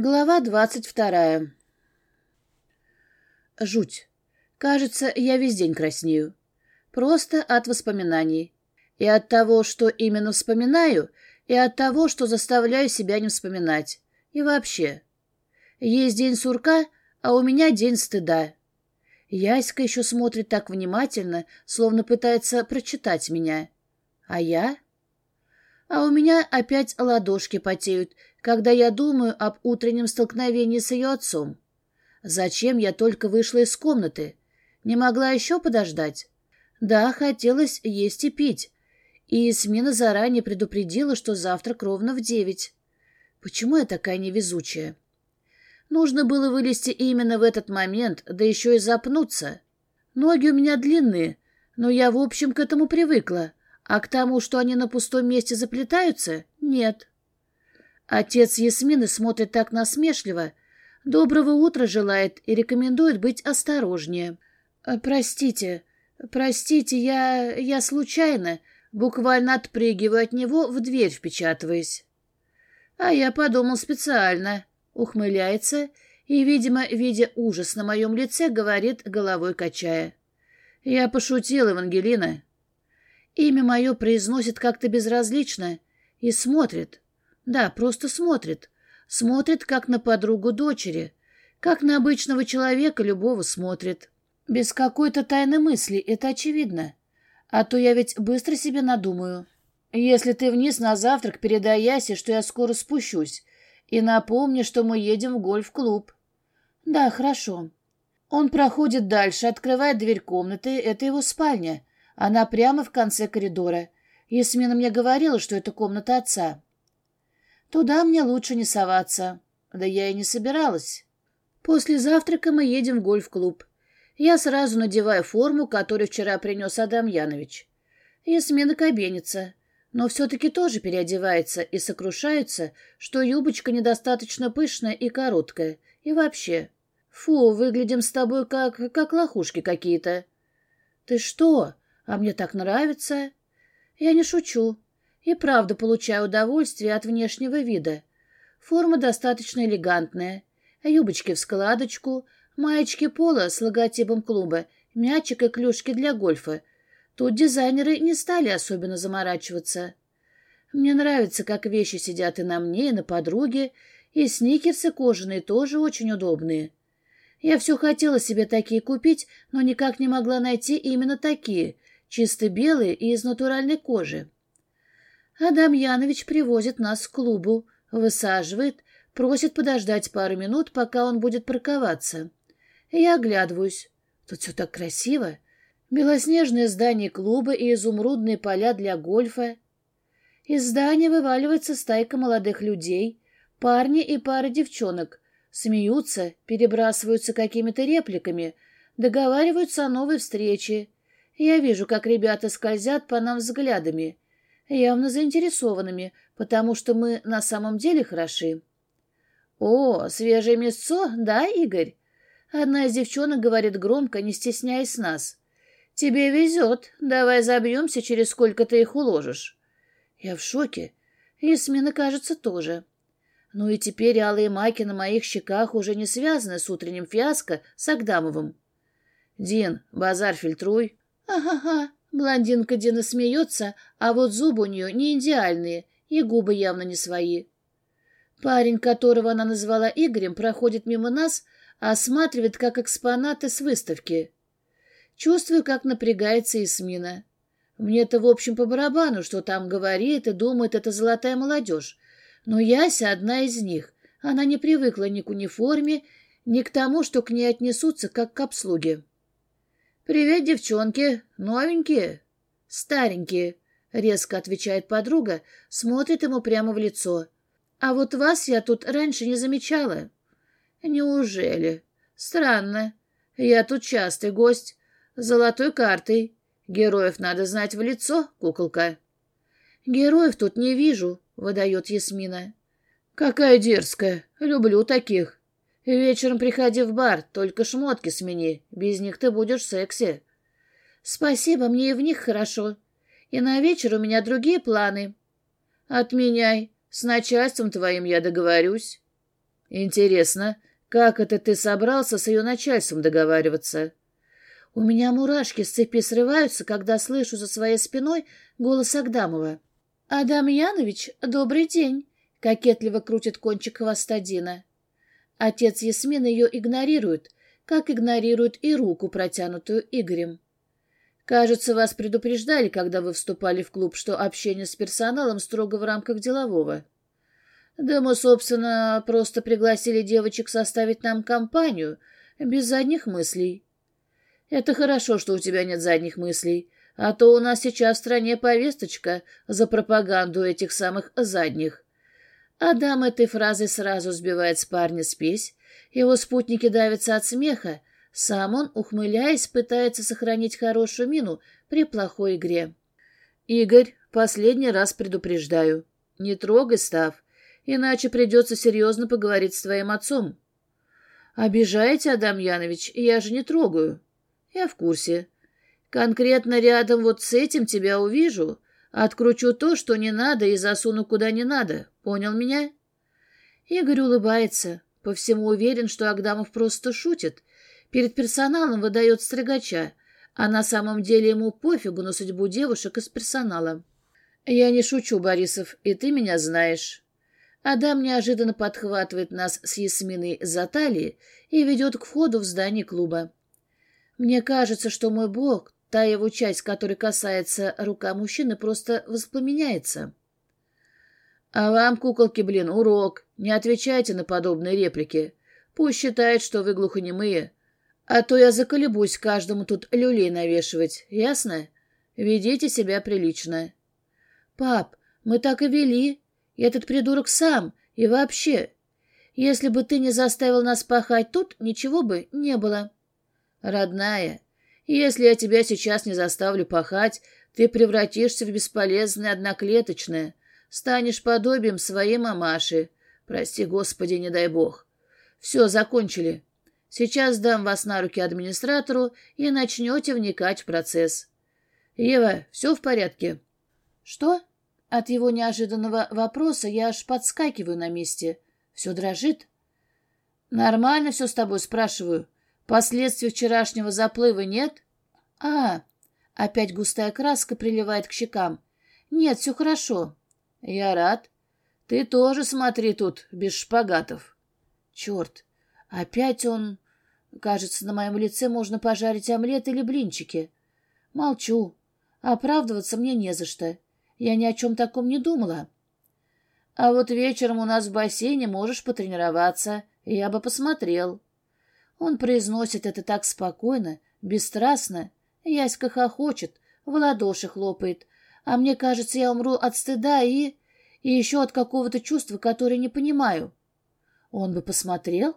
Глава двадцать вторая. Жуть. Кажется, я весь день краснею. Просто от воспоминаний. И от того, что именно вспоминаю, и от того, что заставляю себя не вспоминать. И вообще. Есть день сурка, а у меня день стыда. Яська еще смотрит так внимательно, словно пытается прочитать меня. А я? А у меня опять ладошки потеют, когда я думаю об утреннем столкновении с ее отцом. Зачем я только вышла из комнаты? Не могла еще подождать? Да, хотелось есть и пить. И Смина заранее предупредила, что завтрак ровно в девять. Почему я такая невезучая? Нужно было вылезти именно в этот момент, да еще и запнуться. Ноги у меня длинные, но я, в общем, к этому привыкла. А к тому, что они на пустом месте заплетаются, нет. Отец Ясмины смотрит так насмешливо. Доброго утра желает и рекомендует быть осторожнее. «Э, «Простите, простите, я... я случайно...» Буквально отпрыгиваю от него, в дверь впечатываясь. А я подумал специально. Ухмыляется и, видимо, видя ужас на моем лице, говорит, головой качая. «Я пошутил, Евангелина. Имя мое произносит как-то безразлично и смотрит. Да, просто смотрит. Смотрит, как на подругу дочери, как на обычного человека любого смотрит. Без какой-то тайной мысли, это очевидно. А то я ведь быстро себе надумаю. Если ты вниз на завтрак, передай Ясе, что я скоро спущусь. И напомни, что мы едем в гольф-клуб. Да, хорошо. Он проходит дальше, открывает дверь комнаты. Это его спальня. Она прямо в конце коридора. Ясмина мне говорила, что это комната отца. Туда мне лучше не соваться. Да я и не собиралась. После завтрака мы едем в гольф-клуб. Я сразу надеваю форму, которую вчера принес Адам Янович. Ясмина кабенится, но все-таки тоже переодевается и сокрушается, что юбочка недостаточно пышная и короткая. И вообще. Фу, выглядим с тобой как... как лохушки какие-то. Ты что? А мне так нравится. Я не шучу. И правда получаю удовольствие от внешнего вида. Форма достаточно элегантная. Юбочки в складочку, маечки пола с логотипом клуба, мячик и клюшки для гольфа. Тут дизайнеры не стали особенно заморачиваться. Мне нравится, как вещи сидят и на мне, и на подруге, и сникерсы кожаные тоже очень удобные. Я все хотела себе такие купить, но никак не могла найти именно такие — чисто белые и из натуральной кожи. Адам Янович привозит нас к клубу, высаживает, просит подождать пару минут, пока он будет парковаться. Я оглядываюсь. Тут все так красиво. Белоснежное здание клуба и изумрудные поля для гольфа. Из здания вываливается стайка молодых людей, парни и пара девчонок. Смеются, перебрасываются какими-то репликами, договариваются о новой встрече. Я вижу, как ребята скользят по нам взглядами, явно заинтересованными, потому что мы на самом деле хороши. «О, свежее мясцо, да, Игорь?» Одна из девчонок говорит громко, не стесняясь нас. «Тебе везет. Давай забьемся, через сколько ты их уложишь». Я в шоке. Ясмина, кажется, тоже. Ну и теперь алые маки на моих щеках уже не связаны с утренним фиаско с Агдамовым. «Дин, базар фильтруй». «Ага-га». Блондинка Дина смеется, а вот зубы у нее не идеальные, и губы явно не свои. Парень, которого она назвала Игорем, проходит мимо нас, осматривает как экспонаты с выставки. Чувствую, как напрягается Исмина. Мне-то, в общем, по барабану, что там говорит и думает эта золотая молодежь. Но Яся одна из них. Она не привыкла ни к униформе, ни к тому, что к ней отнесутся, как к обслуге. «Привет, девчонки! Новенькие?» «Старенькие», — резко отвечает подруга, смотрит ему прямо в лицо. «А вот вас я тут раньше не замечала». «Неужели? Странно. Я тут частый гость. Золотой картой. Героев надо знать в лицо, куколка». «Героев тут не вижу», — выдает Ясмина. «Какая дерзкая. Люблю таких. Вечером приходи в бар, только шмотки смени. Без них ты будешь секси. Спасибо, мне и в них хорошо. И на вечер у меня другие планы. Отменяй. С начальством твоим я договорюсь. Интересно, как это ты собрался с ее начальством договариваться? У меня мурашки с цепи срываются, когда слышу за своей спиной голос Агдамова. «Адам Янович, добрый день!» — кокетливо крутит кончик хвоста Дина. Отец Ясмина ее игнорирует, как игнорирует и руку, протянутую Игорем. Кажется, вас предупреждали, когда вы вступали в клуб, что общение с персоналом строго в рамках делового. Да мы, собственно, просто пригласили девочек составить нам компанию, без задних мыслей. Это хорошо, что у тебя нет задних мыслей, а то у нас сейчас в стране повесточка за пропаганду этих самых задних. Адам этой фразой сразу сбивает с парня спесь, его спутники давятся от смеха, сам он, ухмыляясь, пытается сохранить хорошую мину при плохой игре. «Игорь, последний раз предупреждаю. Не трогай Став, иначе придется серьезно поговорить с твоим отцом». «Обижаете, Адам Янович? Я же не трогаю». «Я в курсе. Конкретно рядом вот с этим тебя увижу, откручу то, что не надо, и засуну куда не надо. Понял меня?» Игорь улыбается, по всему уверен, что Агдамов просто шутит, Перед персоналом выдает строгача, а на самом деле ему пофигу на судьбу девушек из персонала. «Я не шучу, Борисов, и ты меня знаешь». Адам неожиданно подхватывает нас с Ясминой за талии и ведет к входу в здание клуба. Мне кажется, что мой бог, та его часть, которая касается рука мужчины, просто воспламеняется. А вам, куколки, блин, урок. Не отвечайте на подобные реплики. Пусть считает, что вы глухонемые. А то я заколебусь каждому тут люлей навешивать, ясно? Ведите себя прилично. Пап, мы так и вели. Этот придурок сам. И вообще, если бы ты не заставил нас пахать тут, ничего бы не было. Родная, если я тебя сейчас не заставлю пахать, ты превратишься в бесполезное одноклеточное, станешь подобием своей мамаши. Прости, Господи, не дай бог. Все, закончили. Сейчас дам вас на руки администратору и начнете вникать в процесс. Ева, все в порядке? Что? От его неожиданного вопроса я аж подскакиваю на месте. Все дрожит. Нормально все с тобой, спрашиваю. Последствий вчерашнего заплыва нет? А, опять густая краска приливает к щекам. Нет, все хорошо. Я рад. Ты тоже смотри тут, без шпагатов. Черт, Опять он... Кажется, на моем лице можно пожарить омлет или блинчики. Молчу. Оправдываться мне не за что. Я ни о чем таком не думала. А вот вечером у нас в бассейне можешь потренироваться. Я бы посмотрел. Он произносит это так спокойно, бесстрастно. Яська хохочет, в ладоши хлопает. А мне кажется, я умру от стыда и... И еще от какого-то чувства, которое не понимаю. Он бы посмотрел?